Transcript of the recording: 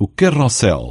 o carrossel.